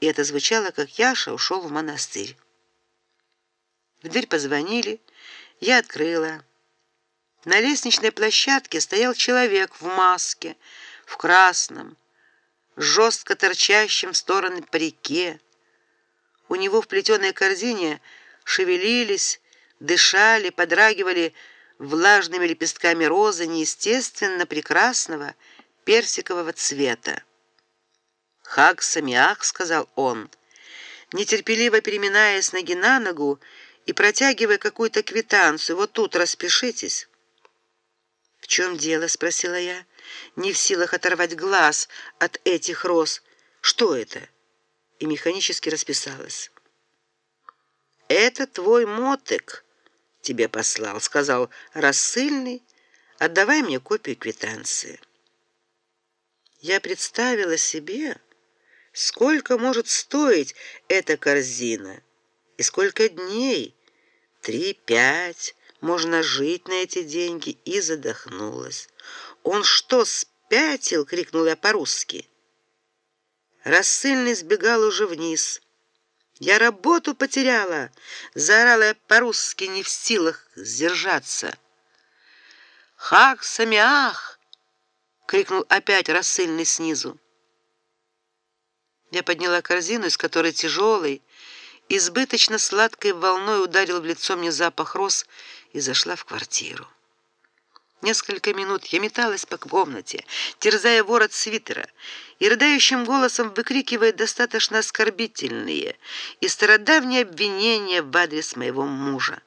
и это звучало, как Яша ушел в монастырь. В дверь позвонили, я открыла. На лестничной площадке стоял человек в маске, в красном, жестко торчащем в стороны парике. У него в плетеной корзине шевелились, дышали, подрагивали влажными лепестками розы неестественно прекрасного персикового цвета. "Хак самиах", сказал он, нетерпеливо переминаясь ноги на ногу и протягивая какую-то квитанцию. "Вот тут распишитесь". "В чем дело?" спросила я, не в силах оторвать глаз от этих роз. "Что это?" И механически расписалась. "Это твой мотык тебе послал", сказал рассыльный. "Отдавай мне копию квитанции". Я представила себе, сколько может стоить эта корзина и сколько дней, три-пять, можно жить на эти деньги, и задохнулась. Он что, спятил, крикнул я по-русски. Рассыльный сбегал уже вниз. Я работу потеряла, заорала я по-русски, не в силах сдержаться. Хах самиах крикнул опять рассыльный снизу. Я подняла корзину, из которой тяжелой, избыточно сладкой волной ударил в лицо мне запах роз и зашла в квартиру. Несколько минут я металась по комнате, терзая ворот свитера и рыдающим голосом выкрикивая достаточно оскорбительные и стародавние обвинения в адрес моего мужа.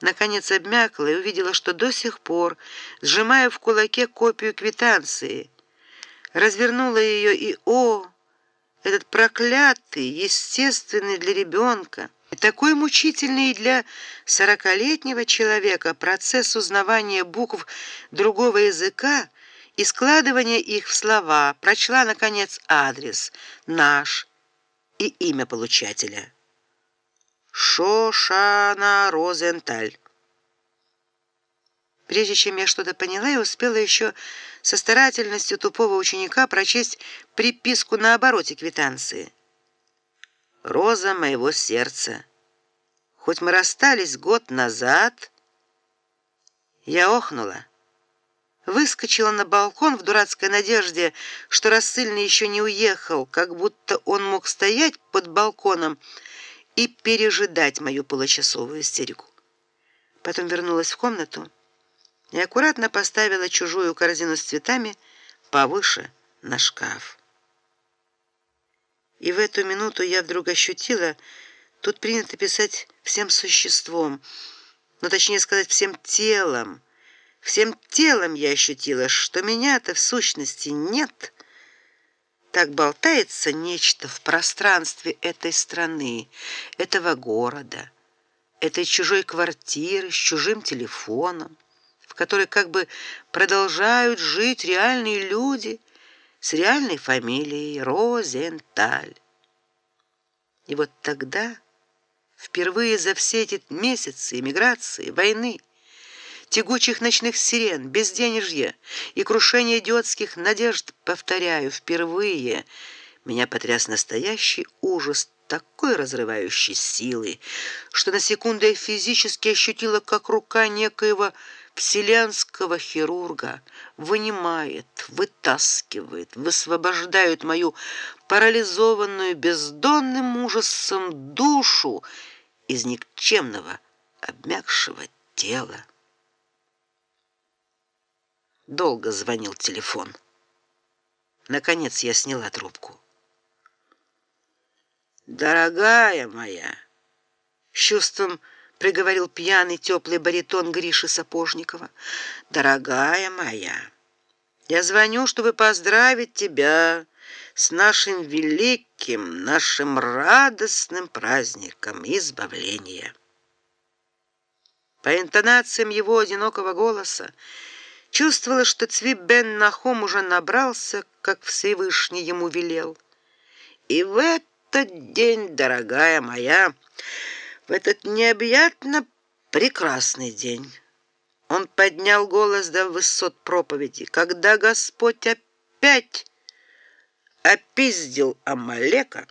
Наконец обмякла и увидела, что до сих пор, сжимая в кулаке копию квитанции, развернула ее и о, этот проклятый, естественный для ребенка такой мучительный для сорокалетнего человека процесс узнавания букв другого языка и складывания их в слова, прочла наконец адрес наш и имя получателя. Шошана Розенталь. Прежде чем я что-то поняла, я успела еще со старательностью тупого ученика прочесть приписку на обороте квитанции. Роза моего сердца. Хоть мы расстались год назад, я охнула. Выскочила на балкон в дурацкой надежде, что рассыльный еще не уехал, как будто он мог стоять под балконом и пережидать мою получасовую истерику. Потом вернулась в комнату и аккуратно поставила чужую корзину с цветами повыше на шкаф. И в эту минуту я вдруг ощутила, тут принято писать всем существом, но точнее сказать всем телом. Всем телом я ощутила, что меня-то в сущности нет так болтается нечто в пространстве этой страны, этого города, этой чужой квартиры с чужим телефоном, в которой как бы продолжают жить реальные люди с реальной фамилией Розенталь. И вот тогда, впервые за все эти месяцы эмиграции, войны, тягучих ночных сирен, безденежья и крушения идиотских надежд, повторяю, впервые меня потряс настоящий ужас такой разрывающей силы, что на секунду я физически ощутила, как рука некоего вселенского хирурга вынимает, вытаскивает, высвобождает мою парализованную бездонным ужасом душу из никчемного обмякшего тела. Долго звонил телефон. Наконец я сняла трубку. Дорогая моя, с чувством приговорил пьяный теплый баритон Гриши Сапожникова. Дорогая моя, я звоню, чтобы поздравить тебя с нашим великим, нашим радостным праздником избавления. По интонациям его одинокого голоса Чувствовала, что Цвип бен Нахом уже набрался, как Всевышний ему велел. И в этот день, дорогая моя, в этот необъятно прекрасный день, он поднял голос до высот проповеди, когда Господь опять опиздил Амалека,